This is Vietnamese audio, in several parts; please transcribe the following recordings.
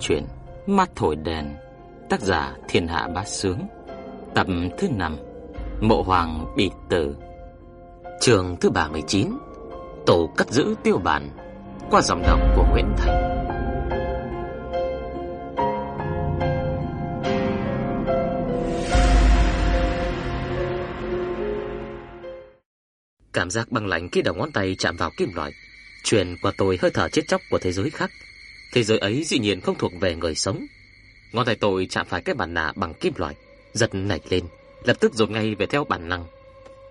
Chuyện Mắt thổi đèn, Tác giả Thiên Hạ Bát Sướng, Tập thứ 5 Mộ Hoàng bị tử. Trường thứ 39 Tổ cất giữ tiêu bản, Qua dòng đọc của Nguyễn Thành. Cảm giác băng lạnh khi đầu ngón tay chạm vào kim loại, Truyền qua tôi hơi thở chết chóc của thế giới khác. Thế giới ấy dĩ nhiên không thuộc về người sống. Ngón tay tôi chạm phải cái bàn nạ bằng kim loại, giật nảy lên, lập tức dồn ngay về theo bản năng.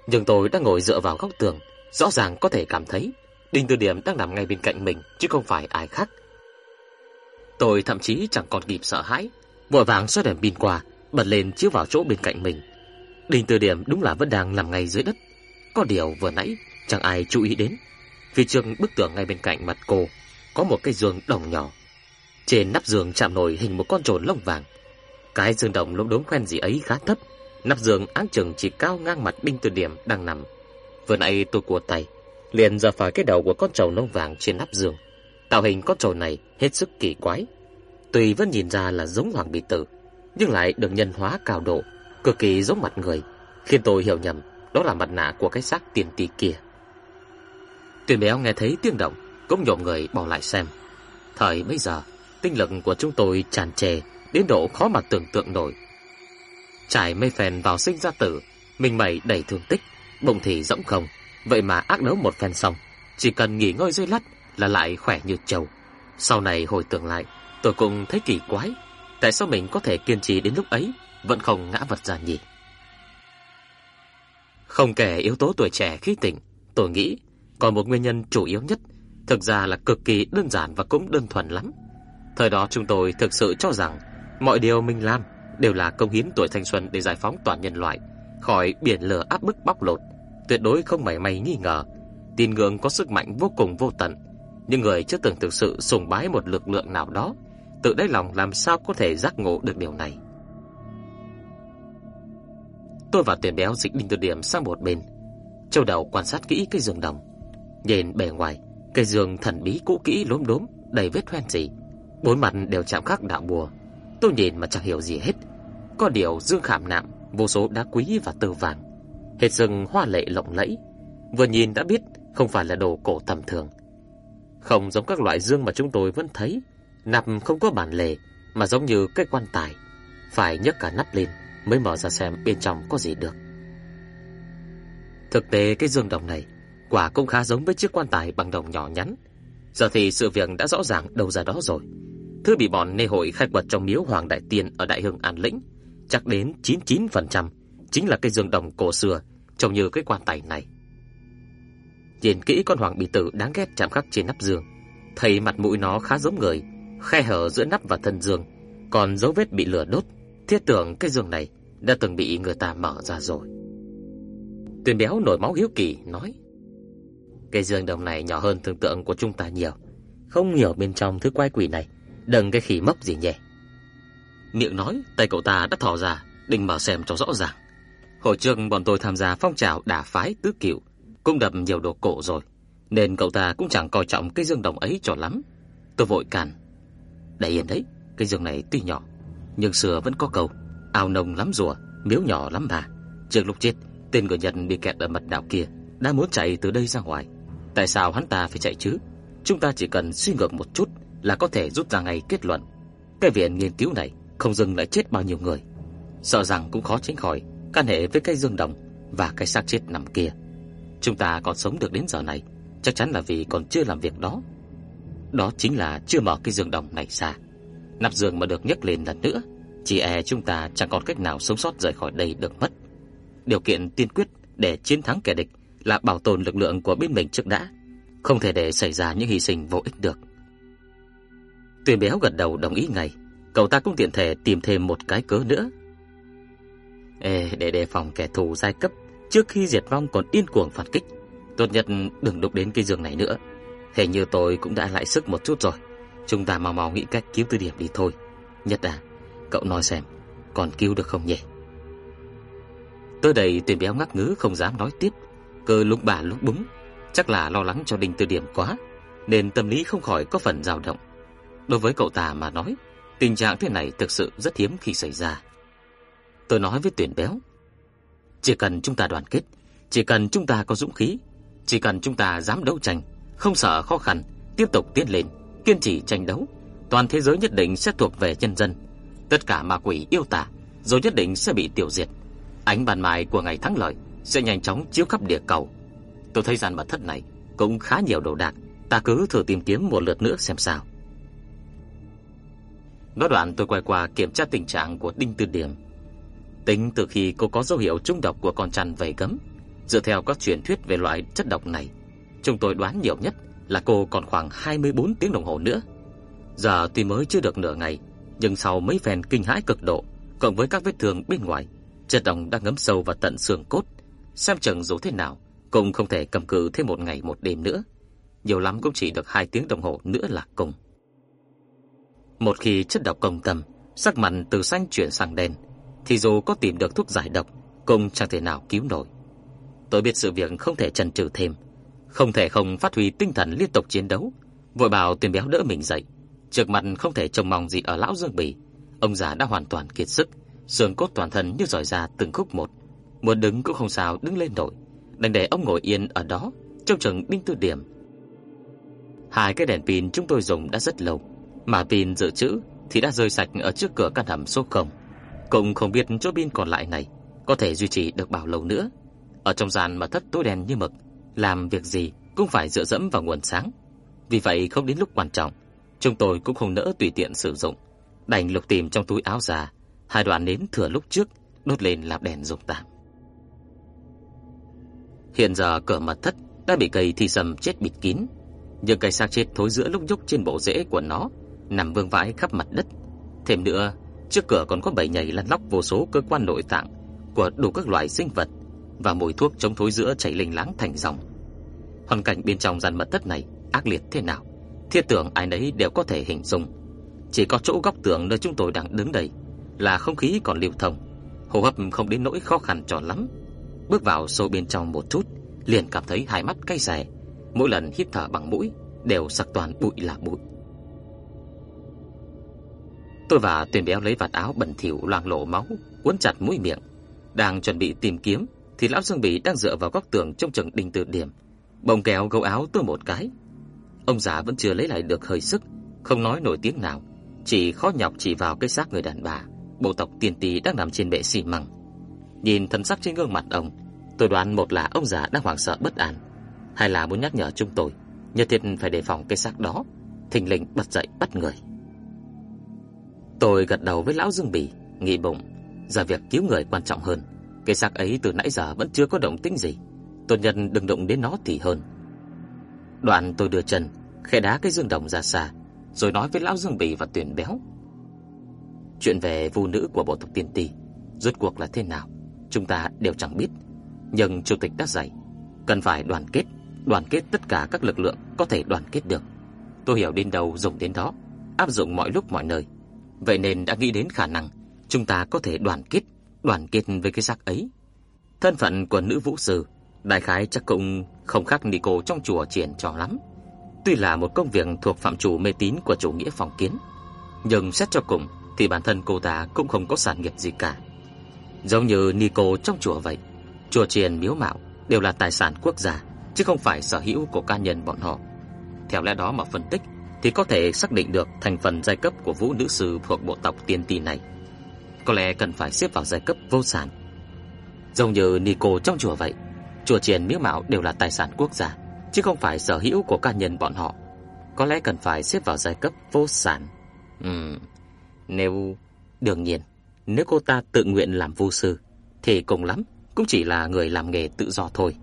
Nhưng tôi đang ngồi dựa vào góc tường, rõ ràng có thể cảm thấy Đinh Tư Điểm đang nằm ngay bên cạnh mình chứ không phải ai khác. Tôi thậm chí chẳng còn kịp sợ hãi, vội vàng xoay đèn pin qua, bật lên chiếu vào chỗ bên cạnh mình. Đinh Tư Điểm đúng là vẫn đang nằm ngay dưới đất. Có điều vừa nãy chẳng ai chú ý đến. Phía trước bức tường ngay bên cạnh mặt cô có một cái giường đồng nhỏ. Trên nắp giường chạm nổi hình một con trồn lông vàng. Cái giường đồng lốm đốm khoen gì ấy khá thấp, nắp giường áng chừng chỉ cao ngang mặt Đinh Từ Điểm đang nằm. Vừa nãy tôi cua tay, liền giờ phải cái đầu của con trồn lông vàng trên nắp giường. Tạo hình con trồn này hết sức kỳ quái. Tuy vẫn nhìn ra là giống hoàng bị tử, nhưng lại được nhân hóa cao độ, cực kỳ giống mặt người, khiến tôi hiểu nhầm đó là mặt nạ của cái xác tiền tỷ kia. Tuyền béo nghe thấy tiếng động, cũng nhộm người bỏ lại xem. Thời bây giờ, tinh lực của chúng tôi tràn trề đến độ khó mà tưởng tượng nổi. Trải mây phèn vào sinh ra tử, mình mẩy đầy thương tích, bụng thì rỗng không, vậy mà ác đấu một phen xong, chỉ cần nghỉ ngơi dây lắt là lại khỏe như trâu. Sau này hồi tưởng lại, tôi cũng thấy kỳ quái, tại sao mình có thể kiên trì đến lúc ấy vẫn không ngã vật ra nhỉ? Không kể yếu tố tuổi trẻ khí tỉnh, tôi nghĩ còn một nguyên nhân chủ yếu nhất thực ra là cực kỳ đơn giản và cũng đơn thuần lắm. Thời đó chúng tôi thực sự cho rằng mọi điều mình làm đều là công hiến tuổi thanh xuân để giải phóng toàn nhân loại khỏi biển lửa áp bức bóc lột, tuyệt đối không mảy may nghi ngờ. Tin ngưỡng có sức mạnh vô cùng vô tận, nhưng người chưa từng thực sự sùng bái một lực lượng nào đó, tự đáy lòng làm sao có thể giác ngộ được điều này. Tôi và Tiền Béo dịch đinh từ điểm sang một bên, châu đầu quan sát kỹ cái giường đồng. Nhìn bề ngoài, Cây giường thần bí cũ kỹ lốm đốm, đầy vết hoen gì, bốn mặt đều chạm khắc đạo bùa. Tôi nhìn mà chẳng hiểu gì hết. Có điều dương khảm nạm, vô số đá quý và tơ vàng, hết rừng hoa lệ lộng lẫy, vừa nhìn đã biết không phải là đồ cổ tầm thường. Không giống các loại dương mà chúng tôi vẫn thấy, nạp không có bản lề mà giống như cái quan tài, phải nhấc cả nắp lên mới mở ra xem bên trong có gì được. Thực tế cái dương đồng này quả cũng khá giống với chiếc quan tài bằng đồng nhỏ nhắn. Giờ thì sự việc đã rõ ràng đâu ra đó rồi. Thứ bị bọn nê hội khai quật trong miếu Hoàng Đại Tiên ở Đại Hưng An Lĩnh, chắc đến 99% chính là cây dương đồng cổ xưa, trông như cái quan tài này. Nhìn kỹ con hoàng bị tử đáng ghét chạm khắc trên nắp giường, thấy mặt mũi nó khá giống người, khe hở giữa nắp và thân giường, còn dấu vết bị lửa đốt, thiết tưởng cái giường này đã từng bị người ta mở ra rồi. Tuyền béo nổi máu hiếu kỳ nói: cái giường đồng này nhỏ hơn tưởng tượng của chúng ta nhiều. Không hiểu bên trong thứ quái quỷ này đừng cái khỉ mốc gì nhỉ. Miệng nói, tay cậu ta đã thò ra, định mở xem cho rõ ràng. Hồi trước bọn tôi tham gia phong trào đả phái tứ cựu, cũng đập nhiều đồ cổ rồi, nên cậu ta cũng chẳng coi trọng cái giường đồng ấy cho lắm. Tôi vội cản. Để yên đấy, cái giường này tuy nhỏ, nhưng xưa vẫn có cầu, ao nồng lắm rùa, miếu nhỏ lắm bà. Trước lúc chết, tên người Nhật bị kẹt ở mật đảo kia, đã muốn chạy từ đây ra ngoài. Tại sao hắn ta phải chạy chứ? Chúng ta chỉ cần suy ngược một chút là có thể rút ra ngay kết luận. Cái viện nghiên cứu này không dừng lại chết bao nhiêu người. Sợ rằng cũng khó tránh khỏi can hệ với cái dương đồng và cái xác chết nằm kia. Chúng ta còn sống được đến giờ này, chắc chắn là vì còn chưa làm việc đó. Đó chính là chưa mở cái dương đồng này ra. Nắp giường mà được nhấc lên lần nữa, chỉ e chúng ta chẳng còn cách nào sống sót rời khỏi đây được mất. Điều kiện tiên quyết để chiến thắng kẻ địch là bảo tồn lực lượng của bên mình trước đã, không thể để xảy ra những hy sinh vô ích được. Tuyền béo gật đầu đồng ý ngay, cậu ta cũng tiện thể tìm thêm một cái cớ nữa. Ê, để đề phòng kẻ thù giai cấp trước khi diệt vong còn điên cuồng phản kích, tốt nhất đừng đụng đến cái giường này nữa. Hình như tôi cũng đã lại sức một chút rồi, chúng ta mau mau nghĩ cách cứu tư điểm đi thôi. Nhất à, cậu nói xem, còn cứu được không nhỉ? Tới đây Tuyền béo ngắc ngứ không dám nói tiếp, Cơ lúc bà lúc búng, chắc là lo lắng cho Đinh Tư Điểm quá, nên tâm lý không khỏi có phần dao động. Đối với cậu ta mà nói, tình trạng thế này thực sự rất hiếm khi xảy ra. Tôi nói với tuyển béo, chỉ cần chúng ta đoàn kết, chỉ cần chúng ta có dũng khí, chỉ cần chúng ta dám đấu tranh, không sợ khó khăn, tiếp tục tiến lên, kiên trì tranh đấu, toàn thế giới nhất định sẽ thuộc về nhân dân. Tất cả ma quỷ yêu tà rồi nhất định sẽ bị tiêu diệt. Ánh bàn mai của ngày thắng lợi sẽ nhanh chóng chiếu khắp địa cầu. Tôi thấy gian mật thất này cũng khá nhiều đồ đạc, ta cứ thử tìm kiếm một lượt nữa xem sao. Nói đoạn tôi quay qua kiểm tra tình trạng của Đinh Tư Điểm. Tính từ khi cô có dấu hiệu trung độc của con chăn vầy gấm, dựa theo các truyền thuyết về loại chất độc này, chúng tôi đoán nhiều nhất là cô còn khoảng 24 tiếng đồng hồ nữa. Giờ tuy mới chưa được nửa ngày, nhưng sau mấy phen kinh hãi cực độ, cộng với các vết thương bên ngoài, chất độc đã ngấm sâu vào tận xương cốt, xem chừng dù thế nào cũng không thể cầm cự thêm một ngày một đêm nữa. Nhiều lắm cũng chỉ được hai tiếng đồng hồ nữa là cùng. Một khi chất độc công tâm, sắc mặt từ xanh chuyển sang đen, thì dù có tìm được thuốc giải độc, cũng chẳng thể nào cứu nổi. Tôi biết sự việc không thể chần chừ thêm, không thể không phát huy tinh thần liên tục chiến đấu, vội bảo Tuyền Béo đỡ mình dậy. Trước mặt không thể trông mong gì ở lão Dương Bỉ, ông già đã hoàn toàn kiệt sức, xương cốt toàn thân như rời ra từng khúc một, muốn đứng cũng không sao đứng lên nổi, đành để ông ngồi yên ở đó, trong chừng đinh tư điểm. Hai cái đèn pin chúng tôi dùng đã rất lâu, mà pin dự trữ thì đã rơi sạch ở trước cửa căn hầm số 0. Cũng không biết chỗ pin còn lại này có thể duy trì được bao lâu nữa. Ở trong gian mà thất tối đen như mực, làm việc gì cũng phải dựa dẫm vào nguồn sáng. Vì vậy không đến lúc quan trọng, chúng tôi cũng không nỡ tùy tiện sử dụng, đành lục tìm trong túi áo già hai đoạn nến thừa lúc trước đốt lên làm đèn dùng tạm. Hiện giờ cửa mật thất đã bị cây thi sầm chết bịt kín, những cây xác chết thối giữa lúc nhúc trên bộ rễ của nó nằm vương vãi khắp mặt đất. Thêm nữa, trước cửa còn có bầy nhảy lăn lóc vô số cơ quan nội tạng của đủ các loại sinh vật và mùi thuốc chống thối giữa chảy linh láng thành dòng. Hoàn cảnh bên trong gian mật thất này ác liệt thế nào, thiết tưởng ai nấy đều có thể hình dung. Chỉ có chỗ góc tường nơi chúng tôi đang đứng đây là không khí còn lưu thông, hô hấp không đến nỗi khó khăn cho lắm. Bước vào sâu bên trong một chút, liền cảm thấy hai mắt cay xè, mỗi lần hít thở bằng mũi đều sặc toàn bụi là bụi. Tôi và Tuyền Béo lấy vạt áo bẩn thỉu loang lổ máu, cuốn chặt mũi miệng, đang chuẩn bị tìm kiếm thì lão Dương Bỉ đang dựa vào góc tường trong chừng đinh tự điểm, bồng kéo gấu áo tôi một cái. Ông già vẫn chưa lấy lại được hơi sức, không nói nổi tiếng nào, chỉ khó nhọc chỉ vào cái xác người đàn bà, bộ tộc tiên tỷ đang nằm trên bệ xi măng. Nhìn thần sắc trên gương mặt ông, tôi đoán một là ông già đang hoảng sợ bất an, hai là muốn nhắc nhở chúng tôi nhất thiết phải đề phòng cái xác đó, thình lình bật dậy bắt người. Tôi gật đầu với lão Dương Bỉ, nghĩ bụng, giờ việc cứu người quan trọng hơn. Cái xác ấy từ nãy giờ vẫn chưa có động tĩnh gì, tốt nhân đừng động đến nó thì hơn. Đoạn tôi đưa chân khẽ đá cái dương đồng ra xa, rồi nói với lão Dương Bỉ và Tuyển Béo. Chuyện về phụ nữ của bộ tộc tiên ti rốt cuộc là thế nào, chúng ta đều chẳng biết, nhưng chủ tịch đã dạy, cần phải đoàn kết, đoàn kết tất cả các lực lượng có thể đoàn kết được. Tôi hiểu đến đầu dùng đến đó, áp dụng mọi lúc mọi nơi. Vậy nên đã nghĩ đến khả năng chúng ta có thể đoàn kết, đoàn kết với cái xác ấy. Thân phận của nữ vũ sư, đại khái chắc cũng không khác Nico trong chùa triển trò lắm. Tuy là một công việc thuộc phạm trù mê tín của chủ nghĩa phong kiến, nhưng xét cho cùng thì bản thân cô ta cũng không có sản nghiệp gì cả. Giống như Nico trong chùa vậy, chùa chiền miếu mạo đều là tài sản quốc gia, chứ không phải sở hữu của cá nhân bọn họ. Theo lẽ đó mà phân tích thì có thể xác định được thành phần giai cấp của vũ nữ sư thuộc bộ tộc tiên tỷ này. Có lẽ cần phải xếp vào giai cấp vô sản. Giống như Nico trong chùa vậy, chùa chiền miếu mạo đều là tài sản quốc gia, chứ không phải sở hữu của cá nhân bọn họ. Có lẽ cần phải xếp vào giai cấp vô sản. Ừm, nếu đương nhiên, nếu cô ta tự nguyện làm vu sư thì cùng lắm cũng chỉ là người làm nghề tự do thôi.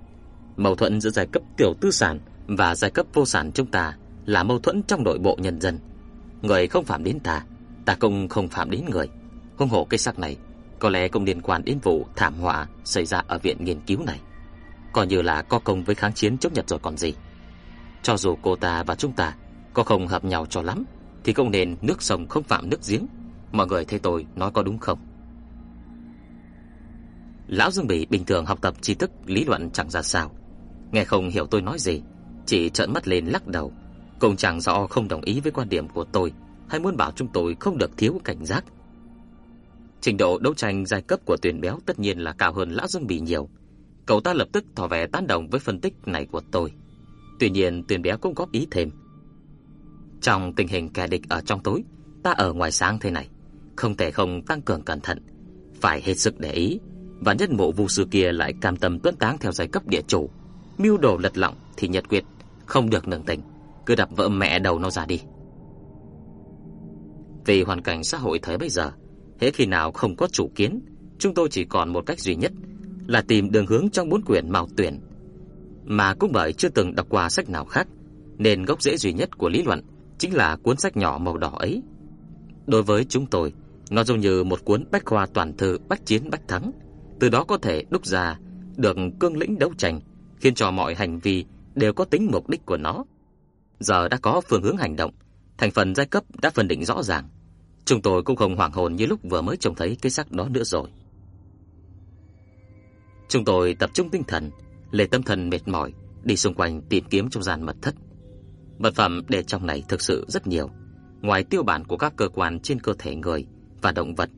Mâu thuẫn giữa giai cấp tiểu tư sản và giai cấp vô sản chúng ta là mâu thuẫn trong nội bộ nhân dân. Người không phạm đến ta, ta cũng không phạm đến người. Hung hộ cái xác này có lẽ cũng liên quan đến vụ thảm họa xảy ra ở viện nghiên cứu này. Coi như là có công với kháng chiến chống Nhật rồi còn gì. Cho dù cô ta và chúng ta có không hợp nhau cho lắm, thì cũng nên nước sông không phạm nước giếng. Mọi người thấy tôi nói có đúng không? Lão Dương Bỉ bình thường học tập tri thức lý luận chẳng ra sao, nghe không hiểu tôi nói gì, chỉ trợn mắt lên lắc đầu, cũng chẳng rõ không đồng ý với quan điểm của tôi hay muốn bảo chúng tôi không được thiếu cảnh giác. Trình độ đấu tranh giai cấp của tuyển béo tất nhiên là cao hơn Lão Dương Bì nhiều. Cậu ta lập tức tỏ vẻ tán đồng với phân tích này của tôi. Tuy nhiên tuyển béo cũng góp ý thêm. Trong tình hình kẻ địch ở trong tối, ta ở ngoài sáng thế này, không thể không tăng cường cẩn thận, phải hết sức để ý. Và nhất mộ vu sư kia lại cam tâm tuấn táng theo giai cấp địa chủ, mưu đồ lật lọng thì nhật quyết không được nương tình, cứ đập vợ mẹ đầu nó ra đi. Vì hoàn cảnh xã hội thời bây giờ, hễ khi nào không có chủ kiến, chúng tôi chỉ còn một cách duy nhất là tìm đường hướng trong bốn quyển mạo tuyển. Mà cũng bởi chưa từng đọc qua sách nào khác, nên gốc rễ duy nhất của lý luận chính là cuốn sách nhỏ màu đỏ ấy. Đối với chúng tôi, nó giống như một cuốn bách khoa toàn thư bách chiến bách thắng, từ đó có thể đúc ra được cương lĩnh đấu tranh, khiến cho mọi hành vi đều có tính mục đích của nó. Giờ đã có phương hướng hành động, thành phần giai cấp đã phân định rõ ràng. Chúng tôi cũng không hoảng hồn như lúc vừa mới trông thấy cái xác đó nữa rồi. Chúng tôi tập trung tinh thần, lệ tâm thần mệt mỏi, đi xung quanh tìm kiếm trong gian mật thất. Vật phẩm để trong này thực sự rất nhiều. Ngoài tiêu bản của các cơ quan trên cơ thể người và động vật,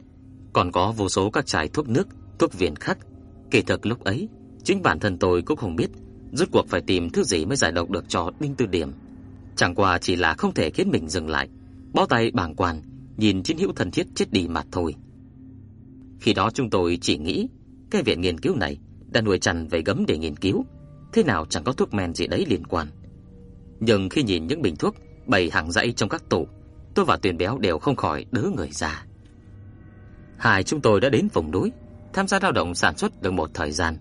còn có vô số các chai thuốc nước, thuốc viện khác. Kỳ thực lúc ấy, chính bản thân tôi cũng không biết rốt cuộc phải tìm thứ gì mới giải độc được cho Đinh Tư Điểm. Chẳng qua chỉ là không thể khiến mình dừng lại, bó tay bàng quan, nhìn chiến hữu thân thiết chết đi mà thôi. Khi đó chúng tôi chỉ nghĩ, cái viện nghiên cứu này đã nuôi chằn về gấm để nghiên cứu, thế nào chẳng có thuốc men gì đấy liên quan. Nhưng khi nhìn những bình thuốc bày hàng dãy trong các tủ, tôi và Tuyền Béo đều không khỏi đỡ người ra. Hai chúng tôi đã đến vùng núi, tham gia lao động sản xuất được một thời gian,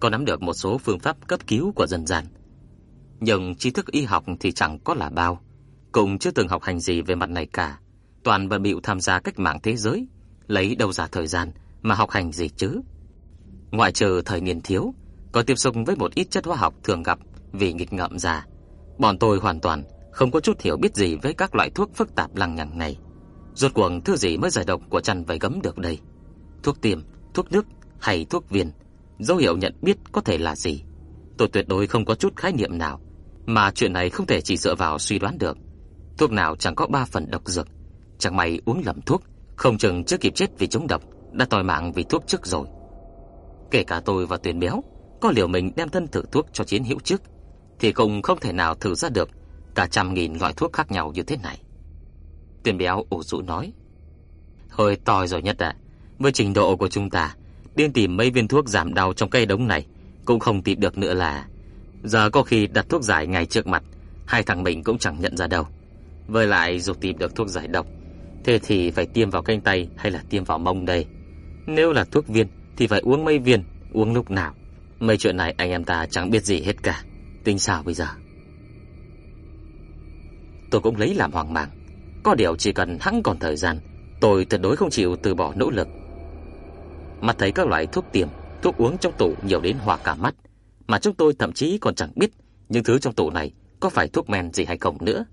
có nắm được một số phương pháp cấp cứu của dân gian. Nhưng tri thức y học thì chẳng có là bao, cũng chưa từng học hành gì về mặt này cả, toàn bận bịu tham gia cách mạng thế giới, lấy đâu ra thời gian mà học hành gì chứ. Ngoại trừ thời niên thiếu, có tiếp xúc với một ít chất hóa học thường gặp vì nghịch ngợm già, bọn tôi hoàn toàn không có chút hiểu biết gì với các loại thuốc phức tạp lằng nhằng này. Rốt cuộc thứ gì mới giải độc của chăn vảy gấm được đây? Thuốc tiêm, thuốc nước hay thuốc viên? Dấu hiệu nhận biết có thể là gì? Tôi tuyệt đối không có chút khái niệm nào, mà chuyện này không thể chỉ dựa vào suy đoán được. Thuốc nào chẳng có ba phần độc dược, chẳng may uống lầm thuốc, không chừng chưa kịp chết vì chống độc, đã tòi mạng vì thuốc trước rồi. Kể cả tôi và Tuyền Béo, có liều mình đem thân thử thuốc cho chiến hữu trước, thì cũng không thể nào thử ra được cả trăm nghìn loại thuốc khác nhau như thế này. Tuyền Béo ủ rũ nói, hơi tòi rồi nhất ạ, với trình độ của chúng ta, điên tìm mấy viên thuốc giảm đau trong cây đống này cũng không tìm được nữa là giờ có khi đặt thuốc giải ngay trước mặt, hai thằng mình cũng chẳng nhận ra đâu. Với lại dù tìm được thuốc giải độc, thế thì phải tiêm vào cánh tay hay là tiêm vào mông đây? Nếu là thuốc viên thì phải uống mấy viên, uống lúc nào? Mấy chuyện này anh em ta chẳng biết gì hết cả. Tính sao bây giờ? Tôi cũng lấy làm hoang mang. Có điều chỉ cần hắn còn thời gian, tôi tuyệt đối không chịu từ bỏ nỗ lực. Mặt thấy các loại thuốc tiêm, thuốc uống trong tủ nhiều đến hoa cả mắt, mà chúng tôi thậm chí còn chẳng biết những thứ trong tủ này có phải thuốc men gì hay không nữa.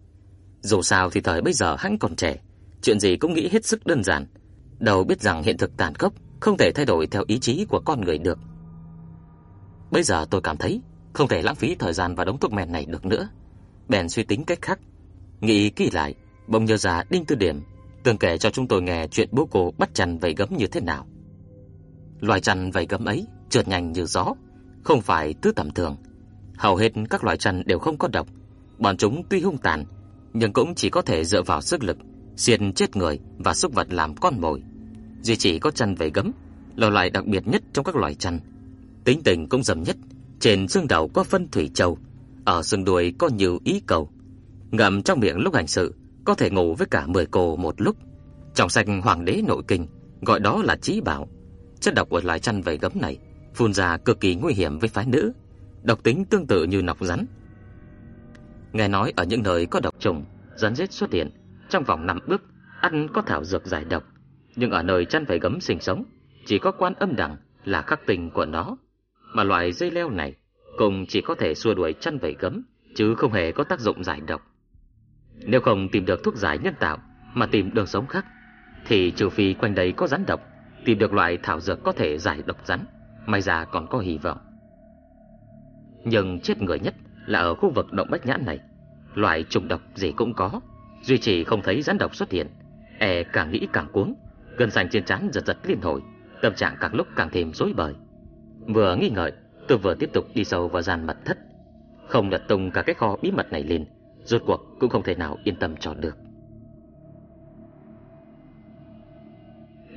Dù sao thì thời bây giờ hắn còn trẻ, chuyện gì cũng nghĩ hết sức đơn giản, đầu biết rằng hiện thực tàn khốc không thể thay đổi theo ý chí của con người được. Bây giờ tôi cảm thấy không thể lãng phí thời gian vào đống thuốc men này được nữa. Bèn suy tính cách khác, nghĩ kỹ lại, bỗng nhớ ra Đinh Tư Điểm từng kể cho chúng tôi nghe chuyện bố cô bắt chằn vảy gấm như thế nào. Loài chằn vảy gấm ấy trượt nhanh như gió, không phải thứ tầm thường. Hầu hết các loài chằn đều không có độc, bọn chúng tuy hung tàn nhưng cũng chỉ có thể dựa vào sức lực xiên chết người và súc vật làm con mồi. Duy chỉ có chằn vảy gấm là loài đặc biệt nhất trong các loài chằn Tính tình cũng dầm nhất, trên xương đầu có phân thủy châu, ở xương đuôi có nhiều ý cầu. Ngậm trong miệng lúc hành sự, có thể ngủ với cả 10 cô một lúc. Trong sách Hoàng đế nội kinh, gọi đó là trí bảo. Chất độc của loài chăn vảy gấm này phun ra cực kỳ nguy hiểm với phái nữ, độc tính tương tự như nọc rắn. Nghe nói ở những nơi có độc trùng, rắn rết xuất hiện, trong vòng 5 bước ăn có thảo dược giải độc, nhưng ở nơi chăn vảy gấm sinh sống, chỉ có quan âm đằng là khắc tình của nó, mà loại dây leo này cũng chỉ có thể xua đuổi chăn vảy gấm, chứ không hề có tác dụng giải độc. Nếu không tìm được thuốc giải nhân tạo mà tìm đường sống khác, thì trừ phi quanh đây có rắn độc, tìm được loại thảo dược có thể giải độc rắn, may ra còn có hy vọng. Nhưng chết người nhất là ở khu vực động Bách Nhãn này, loại trùng độc gì cũng có, Duy trì không thấy rắn độc xuất hiện E càng nghĩ càng cuống Gần xanh trên trán giật giật liên hồi Tâm trạng càng lúc càng thêm rối bời Vừa nghi ngợi Tôi vừa tiếp tục đi sâu vào gian mật thất Không lật tung cả cái kho bí mật này lên Rốt cuộc cũng không thể nào yên tâm cho được.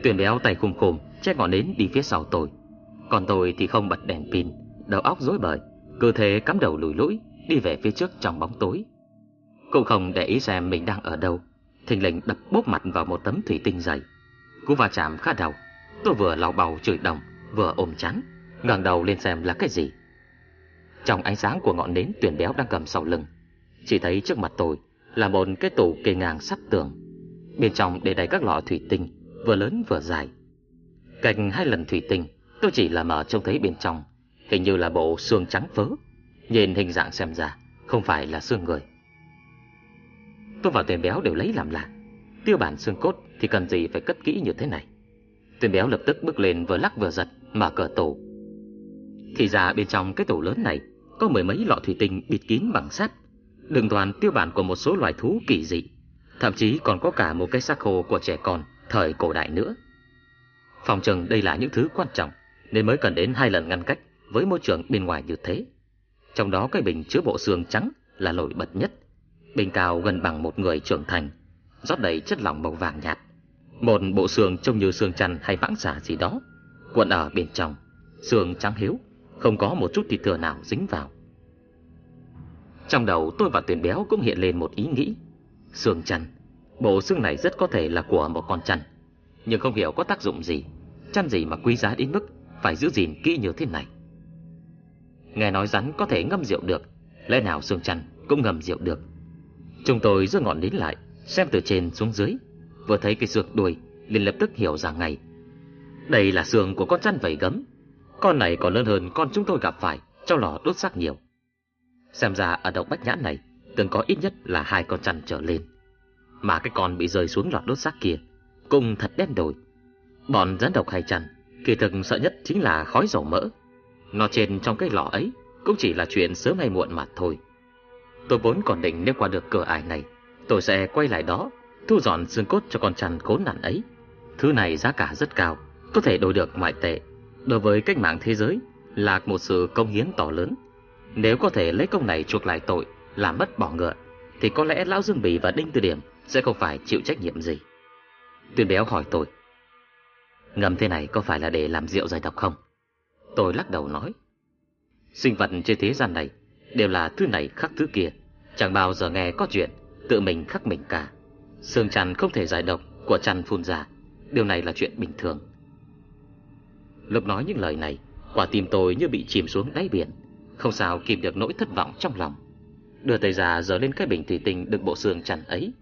Tuyển béo tay khum khum Che ngọn nến đi phía sau tôi. Còn tôi thì không bật đèn pin, Đầu óc rối bời, Cơ thể cắm đầu lùi lũi, Đi về phía trước trong bóng tối. Cũng không để ý xem mình đang ở đâu, Thình lình đập bốp mặt vào một tấm thủy tinh dày. Cú va chạm khá đau, Tôi vừa lau bầu chửi đồng, Vừa ôm chán, ngẩng đầu lên xem là cái gì. Trong ánh sáng của ngọn nến tuyển béo đang cầm sau lưng chỉ thấy trước mặt tôi Là một cái tủ kê ngang sắt tường. Bên trong để đầy các lọ thủy tinh, Vừa lớn vừa dài. Cạnh hai lần thủy tinh, Tôi chỉ là mở trông thấy bên trong. Hình như là bộ xương trắng phớ. Nhìn hình dạng xem ra, Không phải là xương người. Tôi và tuyển béo đều lấy làm lạ. Tiêu bản xương cốt thì cần gì phải cất kỹ như thế này? Tuyển béo lập tức bước lên vừa lắc vừa giật, Mở cửa tủ. Thì ra bên trong cái tủ lớn này Có mười mấy lọ thủy tinh bịt kín bằng sắt. Đừng toàn tiêu bản của một số loài thú kỳ dị Thậm chí còn có cả một cái xác khô của trẻ con Thời cổ đại nữa Phòng trừng đây là những thứ quan trọng Nên mới cần đến hai lần ngăn cách Với môi trường bên ngoài như thế Trong đó cái bình chứa bộ xương trắng Là nổi bật nhất Bình cao gần bằng một người trưởng thành rót đầy chất lỏng màu vàng nhạt. Một bộ xương trông như xương chăn hay vãng xà gì đó, cuộn ở bên trong, xương trắng hiếu, không có một chút thịt thừa nào dính vào. Trong đầu tôi và tuyển béo cũng hiện lên một ý nghĩ. Xương chăn, bộ xương này rất có thể là của một con chăn, nhưng không hiểu có tác dụng gì, chăn gì mà quý giá đến mức phải giữ gìn kỹ như thế này. Nghe nói rắn có thể ngâm rượu được, lẽ nào xương chăn cũng ngâm rượu được. Chúng tôi giơ ngọn đến lại, Xem từ trên xuống dưới Vừa thấy cái xương đuôi liền lập tức hiểu ra ngay Đây là xương của con chăn vảy gấm Con này còn lớn hơn con chúng tôi gặp phải Trong lò đốt xác nhiều Xem ra ở động bách nhãn này, Từng có ít nhất là hai con chăn trở lên. Mà cái con bị rơi xuống lò đốt xác kia Cùng thật đen đồi. Bọn rắn độc hay chăn, Kỳ thực sợ nhất chính là khói dầu mỡ. Nó trên trong cái lò ấy, Cũng chỉ là chuyện sớm hay muộn mà thôi. Tôi vốn còn định nếu qua được cửa ải này, Tôi sẽ quay lại đó, Thu dọn xương cốt cho con chăn khốn nạn ấy. Thứ này giá cả rất cao, Có thể đổi được ngoại tệ. Đối với cách mạng thế giới, Là một sự công hiến to lớn. Nếu có thể lấy công này chuộc lại tội Làm mất bỏ ngựa Thì có lẽ Lão Dương Bỉ và Đinh Từ Điểm Sẽ không phải chịu trách nhiệm gì Tuyên béo hỏi tôi Ngầm thế này có phải là để làm rượu giải độc không Tôi lắc đầu nói Sinh vật trên thế gian này Đều là thứ này khắc thứ kia Chẳng bao giờ nghe có chuyện tự mình khắc mình cả. Sương chăn không thể giải độc của chăn phun ra, điều này là chuyện bình thường. Lúc nói những lời này, quả tim tôi như bị chìm xuống đáy biển, không sao kìm được nỗi thất vọng trong lòng. Đưa tay ra giở lên cái bình thủy tinh đựng bộ xương chằn ấy.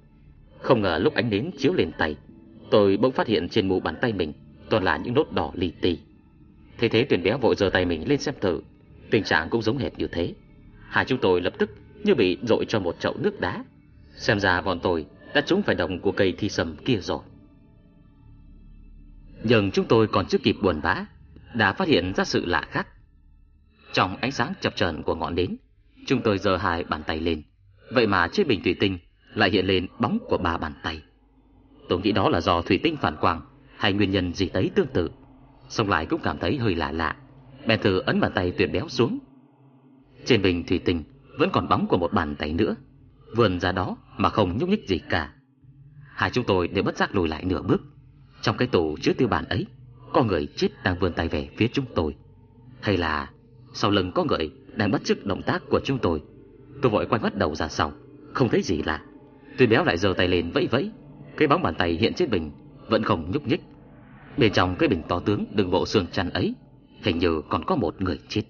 Không ngờ lúc ánh nến chiếu lên tay, tôi bỗng phát hiện trên mu bàn tay mình toàn là những nốt đỏ li ti. Thế thế tuyển béo vội giơ tay mình lên xem thử, tình trạng cũng giống hệt như thế. Hai chúng tôi lập tức như bị dội cho một chậu nước đá, Xem ra bọn tôi đã trúng phải đồng của cây thi sầm kia rồi Nhưng chúng tôi còn chưa kịp buồn bã Đã phát hiện ra sự lạ khác trong ánh sáng chập chờn của ngọn nến Chúng tôi giơ hai bàn tay lên Vậy mà trên bình thủy tinh Lại hiện lên bóng của ba bàn tay Tôi nghĩ đó là do thủy tinh phản quang Hay nguyên nhân gì đấy tương tự Xong lại cũng cảm thấy hơi lạ lạ Bèn thử ấn bàn tay tuyệt béo xuống Trên bình thủy tinh Vẫn còn bóng của một bàn tay nữa vườn ra đó mà không nhúc nhích gì cả. Hai chúng tôi đều bất giác lùi lại nửa bước. Trong cái tủ chứa tiêu bản ấy, có người chết đang vươn tay về phía chúng tôi. Hay là sau lưng có người đang bắt chước động tác của chúng tôi. Tôi vội quay mắt đầu ra sau, không thấy gì lạ. Tôi béo lại giơ tay lên vẫy vẫy, cái bóng bàn tay hiện trên bình vẫn không nhúc nhích. Bên trong cái bình to tướng đựng bộ xương chăn ấy, hình như còn có một người chết.